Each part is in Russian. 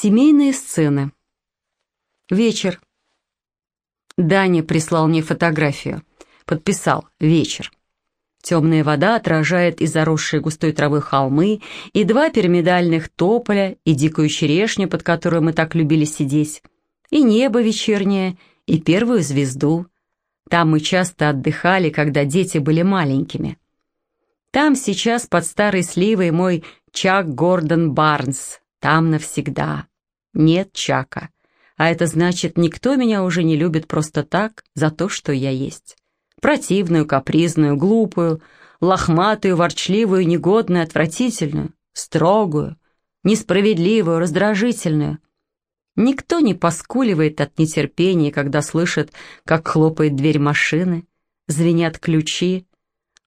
Семейные сцены. Вечер. Даня прислал мне фотографию. Подписал «Вечер». Темная вода отражает и заросшие густой травой холмы, и два пирамидальных тополя, и дикую черешню, под которую мы так любили сидеть, и небо вечернее, и первую звезду. Там мы часто отдыхали, когда дети были маленькими. Там сейчас под старой сливой мой Чак Гордон Барнс. Там навсегда. Нет Чака. А это значит, никто меня уже не любит просто так, за то, что я есть. Противную, капризную, глупую, лохматую, ворчливую, негодную, отвратительную, строгую, несправедливую, раздражительную. Никто не поскуливает от нетерпения, когда слышит, как хлопает дверь машины, звенят ключи.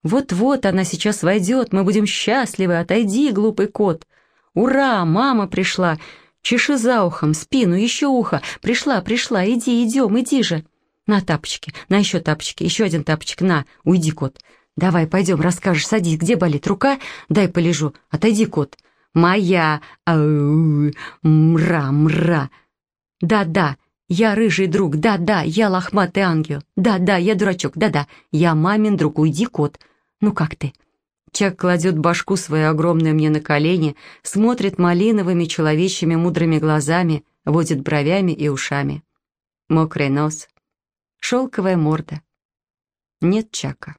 Вот-вот она сейчас войдет, мы будем счастливы, отойди, глупый кот. Ура, мама пришла, чеши за ухом, спину, еще ухо. Пришла, пришла, иди, идем, иди же. На тапочки, на еще тапочки, еще один тапочек, на, уйди, кот. Давай, пойдем, расскажешь, садись, где болит рука? Дай полежу, отойди, кот. Моя, ау, мра, мра. Да-да, я рыжий друг, да-да, я лохматый ангел, да-да, я дурачок, да-да, я мамин друг, уйди, кот. Ну как ты?» Чак кладет башку свою огромную мне на колени, смотрит малиновыми человечьими мудрыми глазами, водит бровями и ушами. Мокрый нос, шелковая морда. Нет Чака.